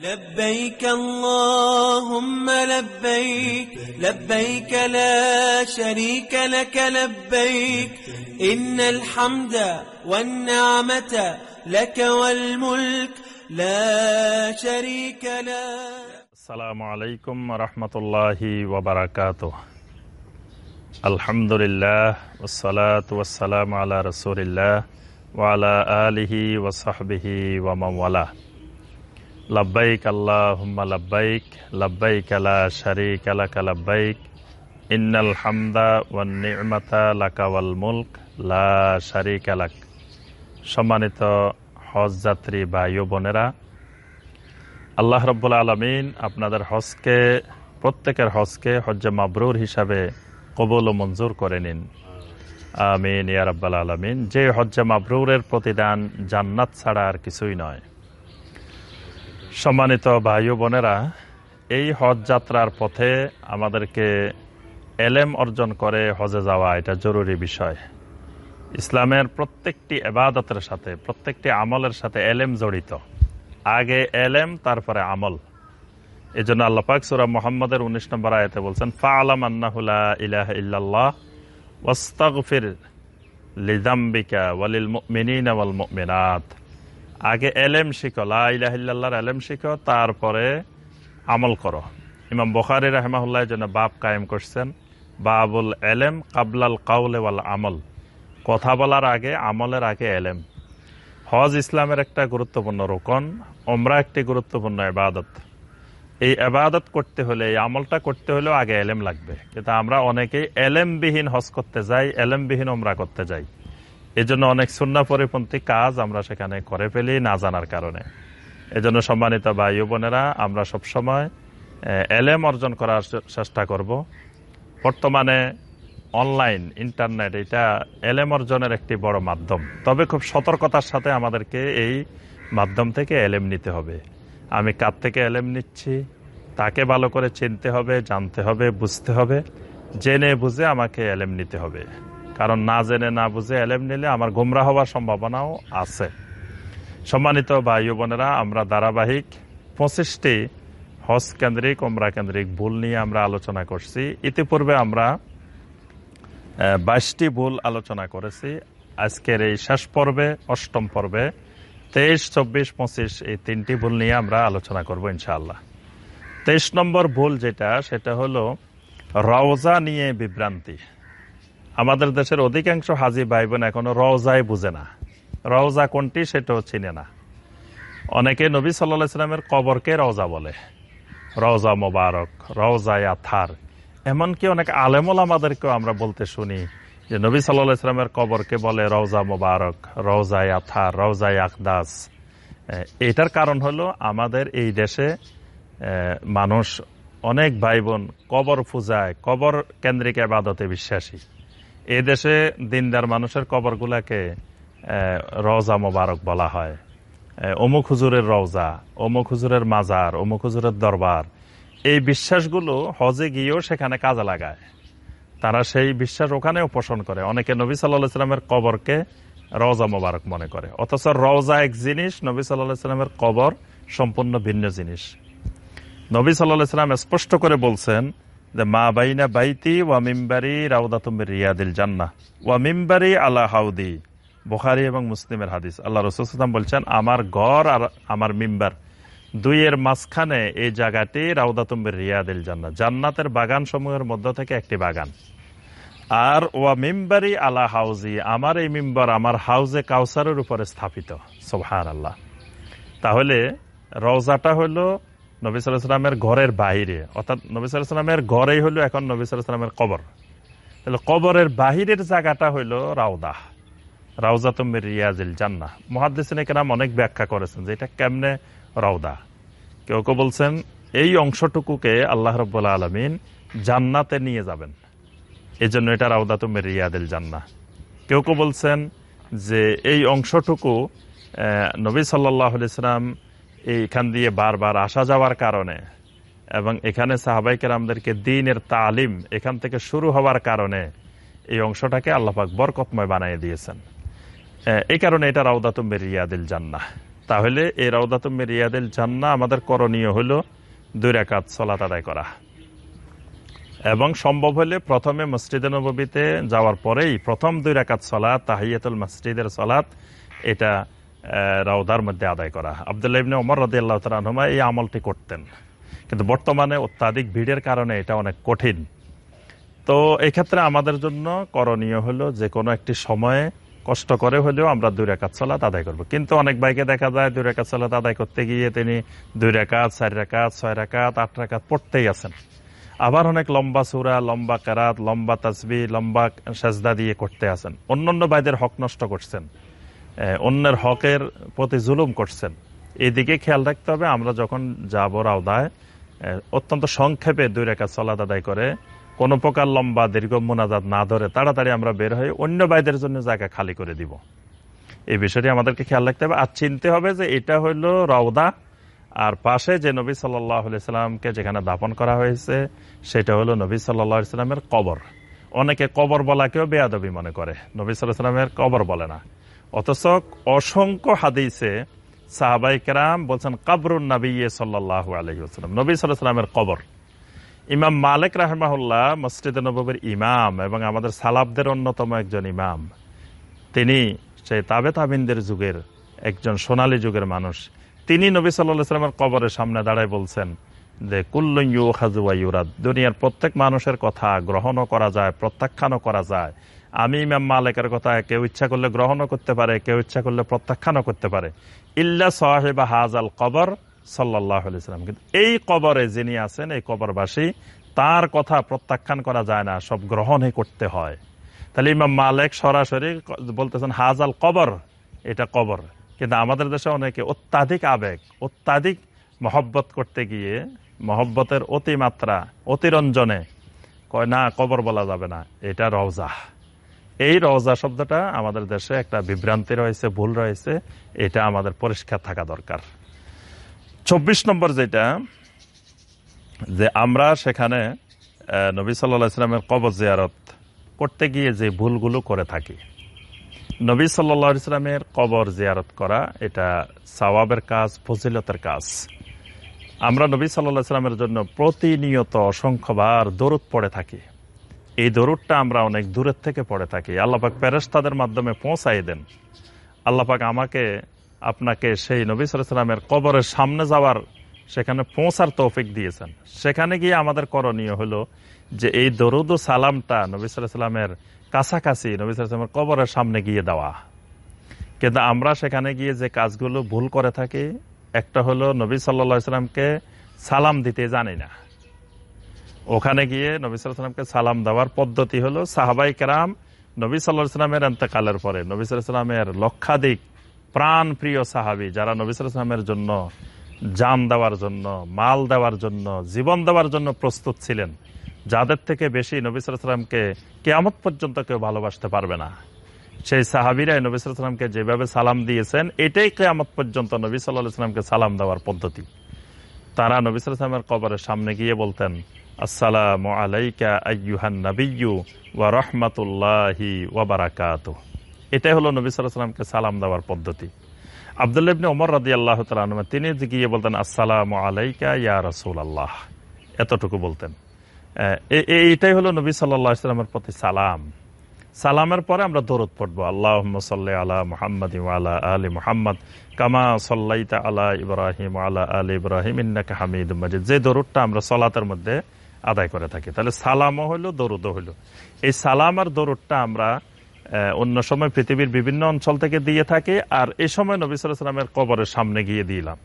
لبيك اللهم لبيك لبيك لا شريك لك لبيك. إن الحمد والنعمة لك والملك لا شريك لك السلام عليكم ورحمة الله وبركاته. الحمد لله والصلاة والسلام على رسول الله وعلى آله وصحبه ومن والاه. লব্বাইক লব্বাইক ইন্নাল হামদা ওয়ান মুলক লা সম্মানিত হজ যাত্রী ভাই বোনেরা, আল্লাহ রব্বুল আলমিন আপনাদের হজকে, প্রত্যেকের হজকে হজ্জে মাবরুর হিসাবে কবুল ও মঞ্জুর করে নিন। আমিন ইয়া রব্বাল আলমিন। যে হজ্জে মাবরুরের প্রতিদান জান্নাত ছাড়া আর কিছুই নয়। সম্মানিত ভাই বোনেরা, এই হজ যাত্রার পথে আমাদেরকে এলেম অর্জন করে হজে যাওয়া এটা জরুরি বিষয়। ইসলামের প্রত্যেকটি এবাদতের সাথে, প্রত্যেকটি আমলের সাথে এলেম জড়িত। আগে এলেম, তারপরে আমল। এই জন্য আল্লাপাক সুরা মোহাম্মদের উনিশ নম্বর আয়তে বলছেন ফা আলাম আন্নাহুল্লাহ ইলাহ ইল্লাল্লাহ, ওয়াস্তাগফির লিদাম্বিকা ওয়ালিল মুমিনিনা ওয়াল মুমিনাত। আগে এলেম শিখো, লা ইলাহ ইল্লাল্লাহর এলেম শিখো, তারপরে আমল করো। ইমাম বখারি রাহমাহুল্লাহ জন্য বাপ কায়েম করছেন, বাবুল এলেম কাবলাল কাউলে ওয়াল আমল। কথা বলার আগে, আমলের আগে এলেম। হজ ইসলামের একটা গুরুত্বপূর্ণ রোকন ওমরা একটি গুরুত্বপূর্ণ এবাদত এই এবাদত করতে হলে, এই আমলটা করতে হলেও আগে এলেম লাগবে। কিন্তু আমরা অনেকেই এলেমবিহীন হজ করতে যাই, এলেমবিহীন ওমরা করতে যাই। এই জন্য অনেক সুন্না পরিপন্থী কাজ আমরা সেখানে করে ফেলি না জানার কারণে। এজন্য সম্মানিত ভাই বোনেরা, আমরা সবসময় এলেম অর্জন করার চেষ্টা করব। বর্তমানে অনলাইন, ইন্টারনেট, এটা এলেম অর্জনের একটি বড় মাধ্যম। তবে খুব সতর্কতার সাথে আমাদেরকে এই মাধ্যম থেকে এলেম নিতে হবে। আমি কার থেকে এলেম নিচ্ছি, তাকে ভালো করে চিনতে হবে, জানতে হবে, বুঝতে হবে, জেনে বুঝে আমাকে এলেম নিতে হবে। কারণ না জেনে, না বুঝে এলেম নিলে আমার গুমরা হওয়ার সম্ভাবনাও আছে। সম্মানিত ভাই বোনেরা, আমরা ধারাবাহিক পঁচিশটি হজ কেন্দ্রিক ওমরা কেন্দ্রিক ভুল নিয়ে আমরা আলোচনা করছি। ইতিপূর্বে আমরা বাইশটি ভুল আলোচনা করেছি। আজকের এই শেষ পর্বে, অষ্টম পর্বে, তেইশ, চব্বিশ, পঁচিশ এই তিনটি ভুল নিয়ে আমরা আলোচনা করব ইনশাআল্লাহ। তেইশ নম্বর ভুল যেটা, সেটা হলো রওজা নিয়ে বিভ্রান্তি। আমাদের দেশের অধিকাংশ হাজি ভাই বোন এখনও রওজায় বুঝে না। রওজা কোনটি সেটাও চিনে না। অনেকে নবী সাল্লা সাল্লামের কবরকে রওজা বলে। রওজা মোবারক রওজায় আথার। এমনকি অনেক আলেমল আমাদেরকেও আমরা বলতে শুনি যে নবী সাল্লাহ ইসলামের কবরকে বলে রওজা মোবারক রওজায় আথার রওজায় আকদাস। এটার কারণ হলো আমাদের এই দেশে মানুষ অনেক ভাই বোন কবর পূজায়, কবর কেন্দ্রিক আবাদতে বিশ্বাসী। এই দেশে দিনদার মানুষের কবরগুলাকে রওজা মোবারক বলা হয়। অমুক হুজুরের রওজা, অমুক হুজুরের মাজার, অমুক হুজুরের দরবার। এই বিশ্বাসগুলো হজে গিয়েও সেখানে কাজে লাগায়। তারা সেই বিশ্বাস ওখানেও পোষণ করে। অনেকে নবী সাল্লাহ সাল্লামের কবরকে রওজা মোবারক মনে করে। অথচ রওজা এক জিনিস, নবী সাল্লাহ সাল্লামের কবর সম্পূর্ণ ভিন্ন জিনিস। নবী সাল্লাহ সাল্লাম স্পষ্ট করে বলছেন যে মা বাইনা বাইতি ওয়া মিম্বারি রাউদা তুমি রিয়াদিল জান্না ওয়া মিম্বারি আলা হাউদি বোখারি এবং মুসলিমের হাদিস। আল্লাহ রসুলাম বলছেন, আমার ঘর আর আমার মিম্বার, দুইয়ের মাঝখানে এই জায়গাটি রাউদাতুম্বের রিয়াদিল জান্নাত জান্নাতের বাগান সমূহের মধ্য থেকে একটি বাগান। আর ওয়া মিম্বারি আলা হাউজি, আমার এই মিম্বার, আমার হাউজে কাউসারের উপরে স্থাপিত। সোহার আল্লাহ তাহলে রওজাটা হলো নবী সাল্লামের ঘরের বাইরে অর্থাৎ নবী সাল্লামের ঘরেই হলো এখন নবী সাল্লামের কবর। তাহলে কবরের বাহিরের জায়গাটা হইল রাউদা। রাউজা তুমের রিয়াজিল জান্না মহাদিসিন কেরাম অনেক ব্যাখ্যা করেছেন যে এটা কেমনে রওদা কেউ কেউ বলছেন, এই অংশটুকুকে আল্লাহ রব্বুল্লা আলমিন জান্নাতে নিয়ে যাবেন। এই জন্য এটা রাউদা তুমের রিয়াদিল জান্না কেউ কেউ বলছেন যে এই অংশটুকু নবী সাল্লাহ ইসলাম এইখান দিয়ে বারবার আসা যাওয়ার কারণে এবং এখানে সাহাবাইকার আমাদেরকে দিনের তালিম এখান থেকে শুরু হওয়ার কারণে এই অংশটাকে আল্লাপাক বরকতময় বানিয়ে দিয়েছেন। এই কারণে এটা রাউদাতুম রিয়াদিল জান্না তাহলে এই রওদাতুম রিয়াদিল জান্না আমাদের করণীয় হলো দুই রাকাত সলাত আদায় করা। এবং সম্ভব হলে প্রথমে মসজিদে নবীতে যাওয়ার পরেই প্রথম দুই রাকাত সলাত, তাহিয়াতুল মসজিদের সলাত, এটা আহ, রওদার মধ্যে আদায় করা। আবদুল্লাহ ইবনে ওমর রদি আল্লাহ তালুমা এই আমলটি করতেন। কিন্তু বর্তমানে অত্যাধিক ভিড়ের কারণে এটা অনেক কঠিন। তো এই ক্ষেত্রে আমাদের জন্য করণীয় হলো যে কোনো একটি সময়ে কষ্ট করে হলেও আমরা দুই রেখাত সালাত আদায় করব। কিন্তু অনেক বাইকে দেখা যায় দুই রেখাত সালাত আদায় করতে গিয়ে তিনি দুই রেখাত চার রেখাত ছয় রেখাত আট রেখাত পড়তেই আছেন। আবার অনেক লম্বা সুরা লম্বা কেরাত লম্বা তাসবি লম্বা সেজদা দিয়ে করতে আছেন। অন্যান্য বাইদের হক নষ্ট করছেন। অন্যের হকের প্রতি জুলুম করছেন। এদিকে খেয়াল রাখতে হবে, আমরা যখন যাব রাওদায় অত্যন্ত সংক্ষেপে দুই রেখা সলাদ আদায় করে, কোনো প্রকার লম্বা, দীর্ঘ মোনাজাত না ধরে তাড়াতাড়ি আমরা বের হয়ে অন্য বাইদের জন্য জায়গা খালি করে দিব। এই বিষয়টি আমাদেরকে খেয়াল রাখতে হবে। আর চিনতে হবে যে এটা হলো রওদা আর পাশে যে নবী সাল্লাহ সাল্লামকে যেখানে দাপন করা হয়েছে, সেটা হলো নবী সাল্লাহ সাল্লামের কবর। অনেকে কবর বলাকেও বেয়াদবি মনে করে। নবী সাল্লাহ সাল্লামের কবর বলে না। অথচ অসংখ্য হাদিসে সাহাবাই কেরাম বলছেন, কাবরুন নবী সাল্লাহ আলহিউসালাম নবী সাল্লামের কবর। ইমাম মালিক রাহমাহুল্লাহ মসজিদে নবীর ইমাম এবং আমাদের সালাবদের অন্যতম একজন ইমাম। তিনি সেই তাবে তাবিনদের যুগের একজন সোনালী যুগের মানুষ। তিনি নবী সাল্লাহ সাল্লামের কবরের সামনে দাঁড়ায় বলছেন যে কুল্লু খাজুয়া ইউরাদ। দুনিয়ার প্রত্যেক মানুষের কথা গ্রহণও করা যায়, প্রত্যাখ্যানও করা যায়। আমি ইমাম মালিকের কথা কেউ ইচ্ছা করলে গ্রহণও করতে পারে, কেউ ইচ্ছা করলে প্রত্যাখ্যানও করতে পারে। ইল্লা সাহেবা হাজ আল কবর সাল্লাহ সাল্লাম। কিন্তু এই কবরে যিনি আছেন, এই কবরবাসী, তার কথা প্রত্যাখ্যান করা যায় না, সব গ্রহণই করতে হয়। তাহলে ইমাম মালিক সরাসরি বলতেছেন হাজাল কবর, এটা কবর। কিন্তু আমাদের দেশে অনেকে অত্যাধিক আবেগ, অত্যাধিক মহব্বত করতে গিয়ে মহব্বতের অতিমাত্রা, অতিরঞ্জনে কয়, না, কবর বলা যাবে না, এটা রওজা এই রওজা শব্দটা আমাদের দেশে একটা বিভ্রান্তি রয়েছে, ভুল রয়েছে, এটা আমাদের পরিষ্কার থাকা দরকার। চব্বিশ নম্বর যেটা, যে আমরা সেখানে নবী সাল্লাহ ইসলামের কবর জিয়ারত করতে গিয়ে যে ভুলগুলো করে থাকি। নবী সাল্লা ইসলামের কবর জিয়ারত করা, এটা সওয়াবের কাজ, ফজিলতের কাজ। আমরা নবী সাল্লাহ ইসলামের জন্য প্রতিনিয়ত অসংখ্যবার দরুদ পড়ে থাকি। এই দরুদটা আমরা অনেক দূরের থেকে পড়ে থাকি। আল্লাপাক প্যারেস্তাদের মাধ্যমে পৌঁছাই দেন। আল্লাপাক আমাকে, আপনাকে সেই নবী সাল্লামের কবরের সামনে যাওয়ার সেখানে পৌঁছার তৌফিক দিয়েছেন। সেখানে গিয়ে আমাদের করণীয় হলো যে এই দরুদ ও সালামটা নবী সাল্লামের কাছাকাছি, নবী সাল্লামের কবরের সামনে গিয়ে দেওয়া। কিন্তু আমরা সেখানে গিয়ে যে কাজগুলো ভুল করে থাকি, একটা হলো নবী সাল্লা সাল্লামকে সালাম দিতে জানি না। ওখানে গিয়ে নবী সাল্লামকে সালাম দেওয়ার পদ্ধতি হলো, সাহাবাই কেরাম নবী সাল্লাহ এতেকালের পরে, নবী সাল্লামের লক্ষাধিক প্রাণ প্রিয় সাহাবি যারা নবী সাল্লামের জন্য জান দেওয়ার জন্য, মাল দেওয়ার জন্য, জীবন দেওয়ার জন্য প্রস্তুত ছিলেন, যাদের থেকে বেশি নবী সাল্লামকে কেয়ামত পর্যন্ত কেউ ভালোবাসতে পারবে না। সেই সাহাবিরাই নবী সাল্লামকে যেভাবে সালাম দিয়েছেন, এটাই কেয়ামত পর্যন্ত নবী সাল্লাহ সাল্লামকে সালাম দেওয়ার পদ্ধতি। তারা নবী সাল্লামের কবরের সামনে গিয়ে বলতেন আসসালাম আলাইকা আyyuhan নাবিয়্যু ওয়া রাহমাতুল্লাহি ওয়া বারাকাতুহু। এটাই হলো নবী আলাইহি সাল্লামকে সালাম দেওয়ার পদ্ধতি। আব্দুল্লাহ ইবনে ওমর রাদিয়াল্লাহু তাআলা আনহু তিনি গিয়ে বলতেন, আসসালামু আলাইকা ইয়া রাসূলুল্লাহ এতটুকু বলতেন। এইটাই হলো নবী আলাইহি সাল্লামের প্রতি সালাম। সালামের পরে আমরা দরুদ পড়ব আল্লাহ সাল্লি আলা মুহাম্মদ আলা আলি মুহাম্মদ কামা সাল্লাইতা আলা ইব্রাহিম আলা আলি ইব্রাহিম, ইন্নাকা হামিদ মাজিদ যে দরুদটা আমরা সলাতের মধ্যে আদায় করে থাকি। তাহলে সালামও হইল, দরুদও হইল। এই সালাম আর দরুদটা আমরা অন্য সময় পৃথিবীর বিভিন্ন অঞ্চল থেকে দিয়ে থাকি, আর এই সময় নবী আলাইহি কবরের সামনে গিয়ে দিলাম।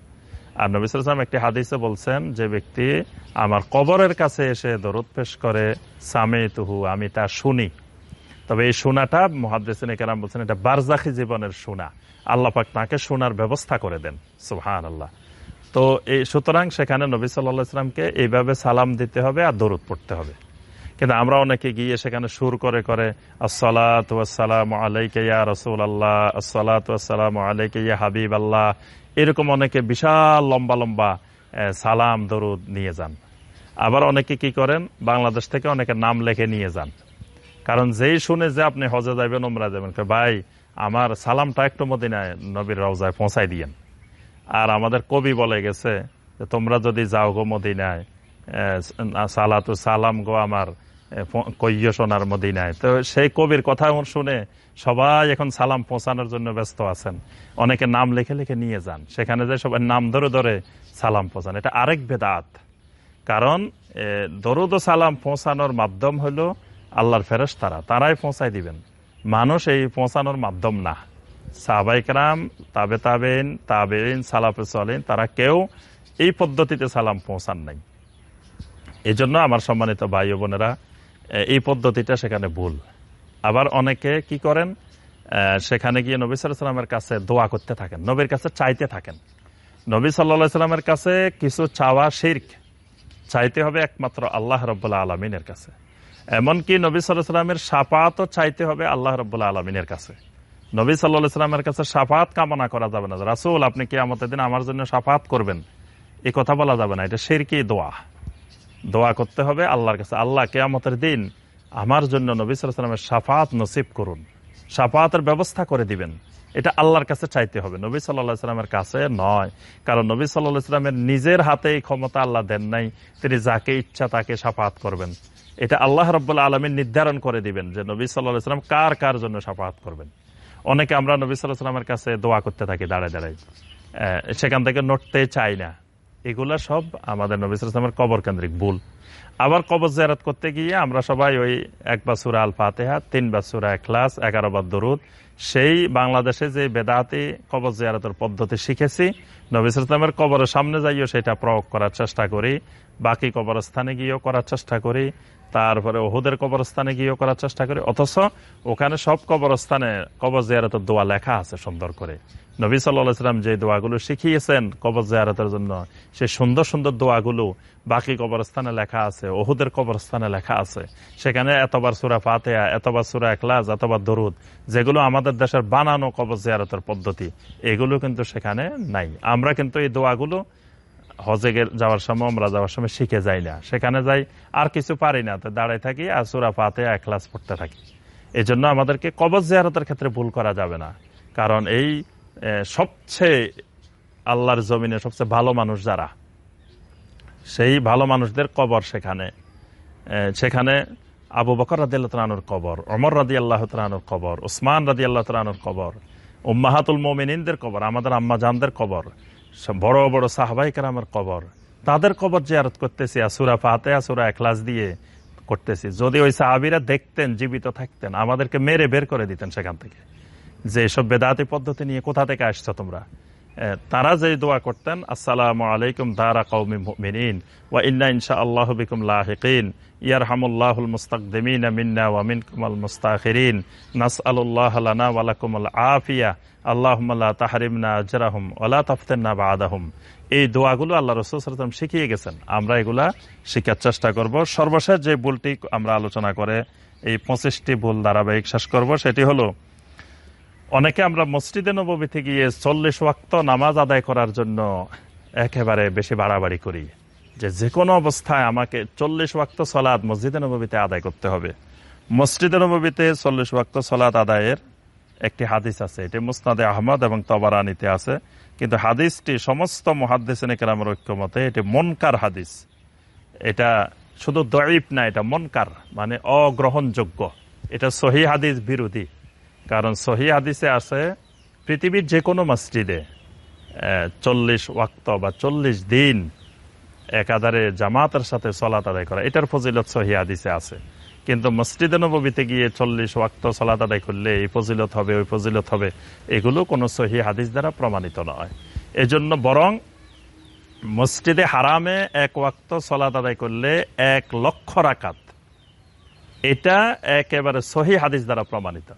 আর নবী আলাইহি একটি হাদিসে বলছেন, যে ব্যক্তি আমার কবরের কাছে এসে দরুদ পেশ করে সামে তুহু আমি তা শুনি। তবে এই শোনাটা মহাদ্দেসিন কেরাম বলছেন, এটা বারজাখি জীবনের শোনা। আল্লাহ পাক তাকে শোনার ব্যবস্থা করে দেন। সুহান আল্লাহ তো এই, সুতরাং সেখানে নবী সাল্লাহ ইসলামকে এইভাবে সালাম দিতে হবে আর দরুদ পড়তে হবে। কিন্তু আমরা অনেকে গিয়ে সেখানে সুর করে করে আসসালাম আলাইকে ইয়া রসুল আল্লাহ আসসালাম আলাইকে ইয়া হাবিব আল্লাহ এরকম অনেকে বিশাল লম্বা লম্বা সালাম, দরুদ নিয়ে যান। আবার অনেকে কি করেন, বাংলাদেশ থেকে অনেকে নাম লেখে নিয়ে যান। কারণ যেই শুনে যে আপনি হজে যাবেন ওমরা যাবেন ভাই, আমার সালামটা একটু মদিনায় নবীর রওজায় পৌঁছাই দিয়েন। আর আমাদের কবি বলে গেছে যে, তোমরা যদি যাও গো মদিনায় সালাতু সালাম গো আমার কইয় সোনার মদিনায়। তো সেই কবির কথা শুনে সবাই এখন সালাম পৌঁছানোর জন্য ব্যস্ত আছেন। অনেকে নাম লিখে লিখে নিয়ে যান। সেখানে যে সবাই নাম ধরে ধরে সালাম পৌঁছান। এটা আরেক বেদাত। কারণ দরুদ সালাম পৌঁছানোর মাধ্যম হলো আল্লাহর ফেরেস তারা তারাই পৌঁছায় দিবেন। মানুষ এই পৌঁছানোর মাধ্যম না। সাহবাইকরাম তাবে তাবেন তাবেন সালাফে চলেন তারা কেউ এই পদ্ধতিতে সালাম পৌঁছান নাই। এই জন্য আমার সম্মানিত ভাই বোনেরা এই পদ্ধতিটা সেখানে ভুল। আবার অনেকে কি করেন সেখানে গিয়ে নবী সাল্লামের কাছে দোয়া করতে থাকেন, নবীর কাছে চাইতে থাকেন। নবী সাল্লা সাল্লামের কাছে কিছু চাওয়া শির্ক, চাইতে হবে একমাত্র আল্লাহ রব্বুল্লাহ আলমিনের কাছে। এমনকি নবী সাল্লাহ সাল্লামের সাপাতও চাইতে হবে আল্লাহ রব্বুল্লাহ আলমিনের কাছে। নবী সাল্লাহ সাল্লামের কাছে সাফাত কামনা করা যাবে না। রাসুল, আপনি কি আমাদের দিন আমার জন্য সাফাত করবেন। এই কথা বলা যাবে না, এটা শিরকি দোয়া। দোয়া করতে হবে আল্লাহর কাছে। আল্লাহ কেয়ামতের দিন আমার জন্য নবী সাল্লামের সাফাত নসিব করুন। সাফাতের ব্যবস্থা করে দিবেন। এটা আল্লাহর কাছে চাইতে হবে। নবী সাল্লাহ সাল্লামের কাছে নয়। কারণ নবী সাল্লাহ সাল্লামের নিজের হাতে এই ক্ষমতা আল্লাহ দেন নাই। তিনি যাকে ইচ্ছা তাকে সাফাত করবেন। এটা আল্লাহ রব্বুল্লা আলমীর নির্ধারণ করে দিবেন যে নবী সাল্লাহ সাল্লাম কার কার জন্য সাফাত করবেন। অনেকে আমরা নবী সাল্লাহ সাল্লামের কাছে দোয়া করতে থাকি, দাঁড়ায় দাঁড়ায়। সেখান থেকে নড়তে চাই না। এগুলা সব আমাদের নবী সাল্লামের কবর কেন্দ্রিক ভুল। আবার কবর জিয়ারত করতে গিয়ে আমরা সবাই ওই একবার সুরা আল ফাতেহা তিনবার সুরা এখলাস এগারো বার দরুদ, সেই বাংলাদেশে যে বেদাতি কবর জিয়ারতের পদ্ধতি শিখেছি, নবী সাল্লামের কবরের সামনে যাইও সেটা প্রয়োগ করার চেষ্টা করি, বাকি কবরস্থানে গিয়েও করার চেষ্টা করি তারপরে ওহুদের কবরস্থানে গিয়েও করার চেষ্টা করি। অথচ ওখানে সব কবরস্থানে কবর জিয়ারতের দোয়া লেখা আছে সুন্দর করে। নবী সাল্লাম যে দোয়াগুলো শিখিয়েছেন কবর জিয়ারতের জন্য, সেই সুন্দর সুন্দর দোয়াগুলো বাকি কবরস্থানে লেখা আছে, ওহুদের কবরস্থানে লেখা আছে। সেখানে এতবার সুরা ফাতেহা, এতবার সুরা একলাস এতবার দরুদ, যেগুলো আমাদের দেশের বানানো কবর জিয়ারতের পদ্ধতি, এগুলো কিন্তু সেখানে নাই। আমরা কিন্তু এই দোয়াগুলো হজে যাওয়ার সময় আমরা যাওয়ার সময় শিখে যাই না। সেখানে যাই, আর কিছু পারি না। তো দাঁড়ায় থাকি আর সুরা পাতে এক ক্লাস পড়তে থাকি। এই জন্য আমাদেরকে কবজ জিয়ারতের ক্ষেত্রে ভুল করা যাবে না। কারণ এই সবচেয়ে আল্লাহর জমিনে সবচেয়ে ভালো মানুষ যারা, সেই ভালো মানুষদের কবর সেখানে। সেখানে আবু বকর রাদি আল্লাহ তালানুর কবর অমর রাদি আল্লাহ তালানুর কবর ওসমান রাদি আল্লাহ তালানুর কবর, উম্মাহাতুল মোমিনদের কবর, আমাদের আম্মা জানদের কবর। বড় বড় সাহবাই কারামের কবর। তাদের কবর জিয়ারত করতেছি আসুরা ফাতে আসুরা এখলাস দিয়ে করতেছি। যদি ওই সাহাবিরা দেখতেন, জীবিত থাকতেন, আমাদেরকে মেরে বের করে দিতেন সেখান থেকে। যে সব বেদাতি পদ্ধতি নিয়ে কোথা থেকে আসছো তোমরা? তারা যে দোয়া করতেন, আসসালামু আলাইকুম দারা কওমি মুমিনিন, ওয়া ইন্না ইনশাআল্লাহু বিকুম লাহিকিন, ইয়ারহামুল্লাহুল মুস্তাকদিমিন মিন্না ওয়া মিনকুমুল মুস্তাখিরিন, নাসআলুল্লাহ লানা ওয়া লাকুমুল আফিয়া, আল্লাহুম্মা লা তাহরিমনা আজরাহুম ওয়া লা তাফতিননা বা'দাহুম। এই দোয়াগুলো আল্লাহ রাসূল শিখিয়ে গেছেন। আমরা এগুলা শিখার চেষ্টা করব। সর্বশেষ যে ভুলটি আমরা আলোচনা করে এই পঁচিশটি ভুল ধারাবাহিক শেষ করব, সেটি হলো অনেকে আমরা মসজিদে নবীতে গিয়ে চল্লিশ ওয়াক্ত নামাজ আদায় করার জন্য একেবারে বেশি বাড়াবাড়ি করি। যে যে কোনো অবস্থায় আমাকে চল্লিশ ওয়াক্ত সলাদ মসজিদে নবীতে আদায় করতে হবে। মসজিদে নবীতে চল্লিশ ওয়াক্ত সলাদ আদায়ের একটি হাদিস আছে। এটি মুসনাদে আহমদ এবং তবারানিতে আছে। কিন্তু হাদিসটি সমস্ত মহাদ্দেশন কেরামের ঐক্যমতে এটি মনকার হাদিস। এটা শুধু দয়ীপ না, এটা মনকার মানে অগ্রহণযোগ্য। এটা সহি হাদিস বিরোধী। কারণ সহি হাদিসে আছে, পৃথিবীর যে কোনো মসজিদে চল্লিশ ওয়াক্ত বা চল্লিশ দিন একাধারে জামাতের সাথে সলাত আদায় করা, এটার ফজিলত সহি হাদিসে আছে। কিন্তু মসজিদে নবীতে গিয়ে চল্লিশ ওয়াক্ত সলাত আদায় করলে এই ফজিলত হবে, ওই ফজিলত হবে, এগুলো কোনো সহি হাদিস দ্বারা প্রমাণিত নয়। এজন্য বরং মসজিদে হারামে এক ওয়াক্ত সলাত আদায় করলে এক লক্ষ রাকাত, এটা একেবারে সহি হাদিস দ্বারা প্রমাণিত।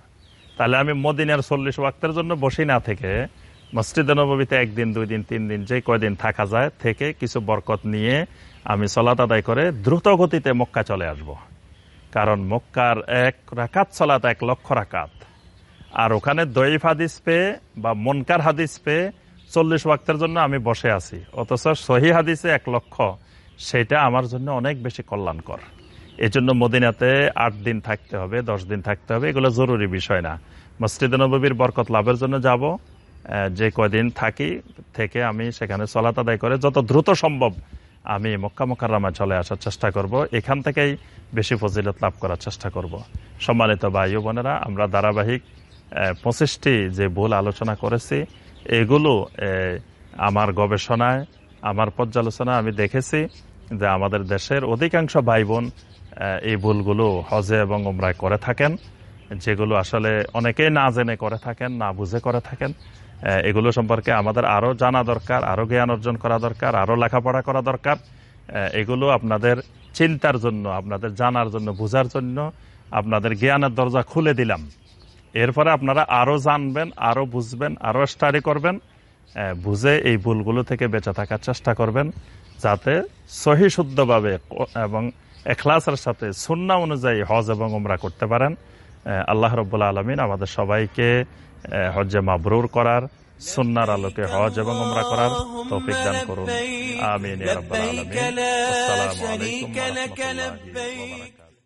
তাহলে আমি মদিনার চল্লিশ ওয়াক্তের জন্য বসি না থেকে। মসজিদে নবীতে একদিন, দুই দিন, তিন দিন, যে কয়দিন থাকা যায় থেকে কিছু বরকত নিয়ে আমি সলাত আদায় করে দ্রুত গতিতে মক্কা চলে আসব। কারণ মক্কার এক রাকাত সলাত এক লক্ষ রাকাত। আর ওখানে দইফ হাদিস পেয়ে বা মনকার হাদিস পেয়ে চল্লিশ ওয়াক্তের জন্য আমি বসে আছি। অথচ সহি হাদিসে এক লক্ষ, সেটা আমার জন্য অনেক বেশি কল্যাণকর। এই জন্য মদিনাতে আট দিন থাকতে হবে, দশ দিন থাকতে হবে। এগুলো জরুরি বিষয় না। মসজিদ নবীর বরকত লাভের জন্য যাব। যে কয়দিন থাকি থেকে আমি সেখানে চলাত আদায় করে যত দ্রুত সম্ভব আমি মক্কা মোকাররামায় চলে আসার চেষ্টা করব। এখান থেকেই বেশি ফজিলত লাভ করার চেষ্টা করব। সম্মানিত ভাই বোনেরা, আমরা ধারাবাহিক পঁচিশটি যে ভুল আলোচনা করেছি, এগুলো আমার গবেষণায়, আমার পর্যালোচনা আমি দেখেছি যে আমাদের দেশের অধিকাংশ ভাই বোন এই ভুলগুলো হজে এবং ওমরায় করে থাকেন, যেগুলো আসলে অনেকেই না জেনে করে থাকেন, না বুঝে করে থাকেন। এগুলো সম্পর্কে আমাদের আরও জানা দরকার, আরও জ্ঞান অর্জন করা দরকার, আরও লেখাপড়া করা দরকার। এগুলো আপনাদের চিন্তার জন্য, আপনাদের জানার জন্য, বোঝার জন্য আপনাদের জ্ঞানের দরজা খুলে দিলাম। এরপরে আপনারা আরও জানবেন, আরও বুঝবেন, আরও স্টাডি করবেন বুঝে এই ভুলগুলো থেকে বেঁচে থাকার চেষ্টা করবেন, যাতে সহি শুদ্ধভাবে এবং এখলাসের সাথে সুন্না অনুযায়ী হজ এবং উমরা করতে পারেন। আল্লাহ রব্বুল্লা আলমিন আমাদের সবাইকে হজ্জে মাবরুর করার, সুন্নার আলোকে হজ এবং উমরা করার তৌফিক দান করুন। আমিন